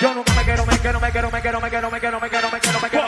Yo nunca me quiero, me quiero, me quiero, me quiero, me quiero, me quiero, me quiero, me quiero, me quiero.